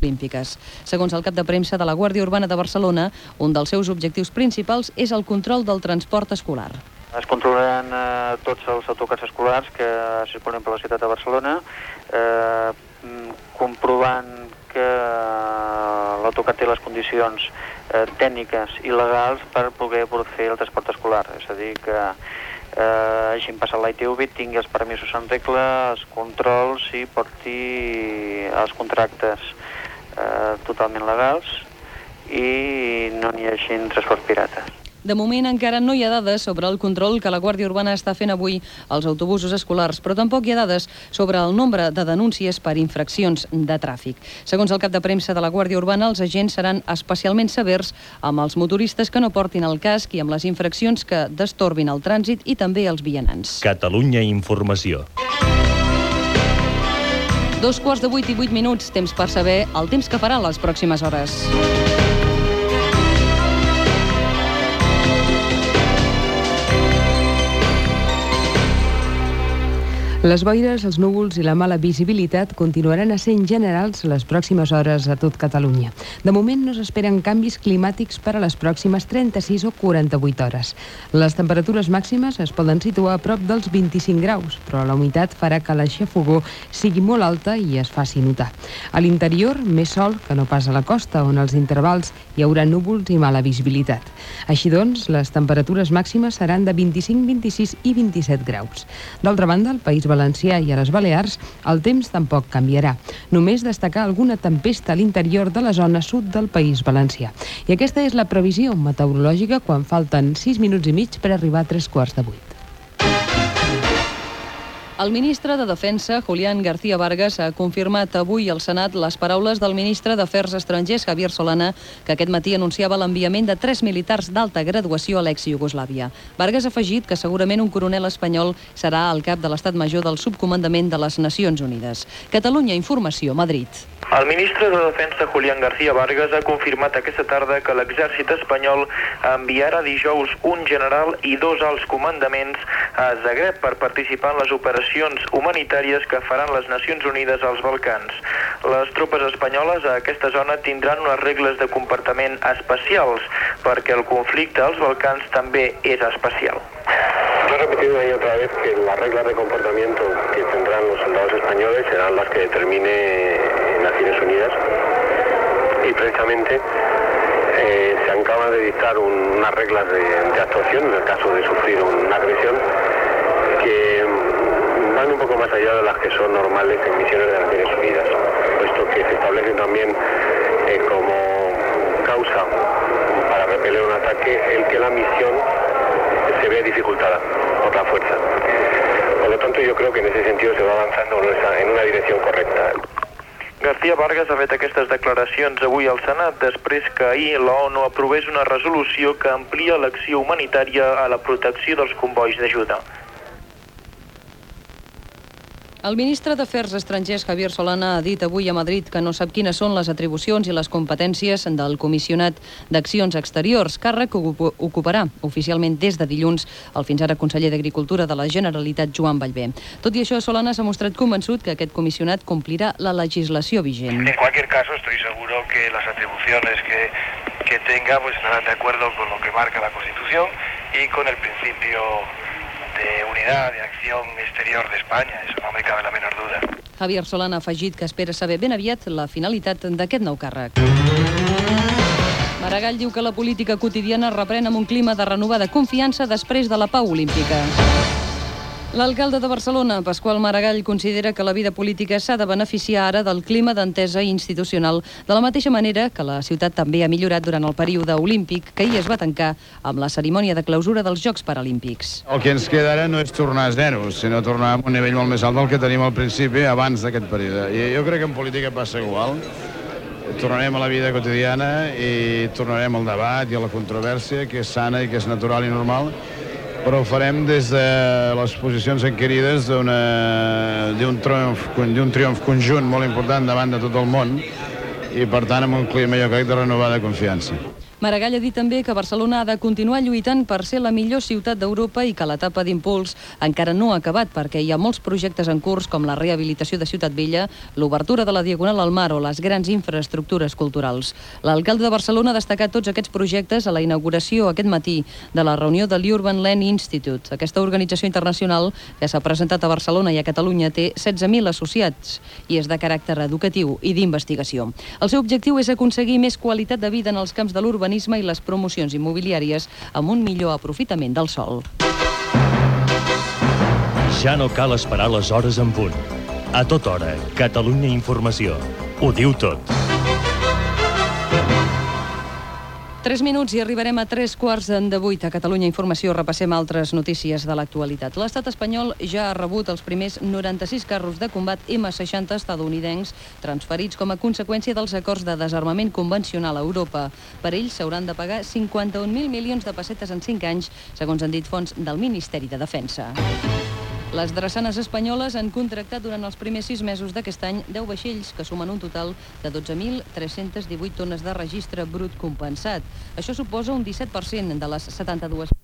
olímpiques. Segons el cap de premsa de la Guàrdia Urbana de Barcelona, un dels seus objectius principals és el control del transport escolar. Es controlaran eh, tots els autocars escolars que circulen per la ciutat de Barcelona, eh, mm, comprovant que l'autocar té les condicions eh, tècniques i legals per poder fer el transport escolar. És a dir, que eh, hagin passat l'ITV, tingui els permisos en regla, els controls i porti els contractes eh, totalment legals i no n'hi hagi transport pirata. De moment encara no hi ha dades sobre el control que la Guàrdia Urbana està fent avui als autobusos escolars, però tampoc hi ha dades sobre el nombre de denúncies per infraccions de tràfic. Segons el cap de premsa de la Guàrdia Urbana, els agents seran especialment severs amb els motoristes que no portin el casc i amb les infraccions que destorbin el trànsit i també els vianants. Catalunya Informació. Dos quarts de vuit i vuit minuts, temps per saber el temps que farà les pròximes hores. Les boires, els núvols i la mala visibilitat continuaran sent generals les pròximes hores a tot Catalunya. De moment no s'esperen canvis climàtics per a les pròximes 36 o 48 hores. Les temperatures màximes es poden situar a prop dels 25 graus, però la humitat farà que la xafogó sigui molt alta i es faci notar. A l'interior, més sol que no pas a la costa, on als intervals hi haurà núvols i mala visibilitat. Així doncs, les temperatures màximes seran de 25, 26 i 27 graus. D'altra banda, el País Valencià i a les Balears, el temps tampoc canviarà. Només destacar alguna tempesta a l'interior de la zona sud del País Valencià. I aquesta és la previsió meteorològica quan falten 6 minuts i mig per arribar a tres quarts de vuit. El ministre de Defensa, Julián García Vargas, ha confirmat avui al Senat les paraules del ministre d'Afers Estrangers, Javier Solana, que aquest matí anunciava l'enviament de tres militars d'alta graduació a l'ex-Iugoslàvia. Vargas ha afegit que segurament un coronel espanyol serà el cap de l'estat major del subcomandament de les Nacions Unides. Catalunya Informació, Madrid. El ministre de Defensa, Julián García Vargas, ha confirmat aquesta tarda que l'exèrcit espanyol enviarà dijous un general i dos alts comandaments a Zagreb per participar en les operacions humanitàries que faran les Nacions Unides als Balcans. Les tropes espanyoles a aquesta zona tindran unes regles de comportament especials perquè el conflicte als Balcans també és especial. He repetido y otra vez que las reglas de comportamiento que tendrán los soldados españoles serán las que determine Naciones Unidas y precisamente eh, se acaba de dictar un, unas reglas de, de, actuación en el caso de sufrir una agresión que más allá de las que son normales en misiones de Naciones Unidas, puesto que se establecen también eh, como causa para repeler un ataque el que la misión se ve dificultada por la fuerza. Por lo tanto, yo creo que en ese sentido se va avanzando en una dirección correcta. García Vargas ha fet aquestes declaracions avui al Senat després que ahir la ONU aprovés una resolució que amplia l'acció humanitària a la protecció dels convois d'ajuda. El ministre d'Afers Estrangers, Javier Solana, ha dit avui a Madrid que no sap quines són les atribucions i les competències del comissionat d'Accions Exteriors, càrrec que ocuparà oficialment des de dilluns el fins ara conseller d'Agricultura de la Generalitat, Joan Vallvé. Tot i això, Solana s'ha mostrat convençut que aquest comissionat complirà la legislació vigent. En cualquier caso, estoy seguro que las atribuciones que, que tenga pues estarán de acuerdo con lo que marca la Constitución y con el principio de unidad, de acción exterior de España, eso no me cabe la menor duda. Javier Solana ha afegit que espera saber ben aviat la finalitat d'aquest nou càrrec. Maragall diu que la política quotidiana reprèn amb un clima de renovada confiança després de la pau olímpica. L'alcalde de Barcelona, Pasqual Maragall, considera que la vida política s'ha de beneficiar ara del clima d'entesa institucional, de la mateixa manera que la ciutat també ha millorat durant el període olímpic que ahir es va tancar amb la cerimònia de clausura dels Jocs Paralímpics. El que ens queda ara no és tornar a zero, sinó tornar a un nivell molt més alt del que tenim al principi abans d'aquest període. I jo crec que en política passa igual. Tornarem a la vida quotidiana i tornarem al debat i a la controvèrsia, que és sana i que és natural i normal, però ho farem des de les posicions enquirides d'un triomf, triomf conjunt molt important davant de tot el món i per tant amb un clima jo crec de renovada confiança. Maragall ha dit també que Barcelona ha de continuar lluitant per ser la millor ciutat d'Europa i que l'etapa d'impuls encara no ha acabat perquè hi ha molts projectes en curs com la rehabilitació de Ciutat Vella, l'obertura de la Diagonal al Mar o les grans infraestructures culturals. L'alcalde de Barcelona ha destacat tots aquests projectes a la inauguració aquest matí de la reunió de l'Urban Land Institute. Aquesta organització internacional que s'ha presentat a Barcelona i a Catalunya té 16.000 associats i és de caràcter educatiu i d'investigació. El seu objectiu és aconseguir més qualitat de vida en els camps de l'urbanisme i les promocions immobiliàries amb un millor aprofitament del sol. Ja no cal esperar les hores en punt. A tota hora, Catalunya Informació. Ho diu tot. 3 minuts i arribarem a 3 quarts de 8 a Catalunya Informació. Repassem altres notícies de l'actualitat. L'estat espanyol ja ha rebut els primers 96 carros de combat M60 estadounidencs transferits com a conseqüència dels acords de desarmament convencional a Europa. Per ells s'hauran de pagar 51.000 milions de pessetes en 5 anys, segons han dit fons del Ministeri de Defensa. Les drassanes espanyoles han contractat durant els primers sis mesos d'aquest any 10 vaixells que sumen un total de 12.318 tones de registre brut compensat. Això suposa un 17% de les 72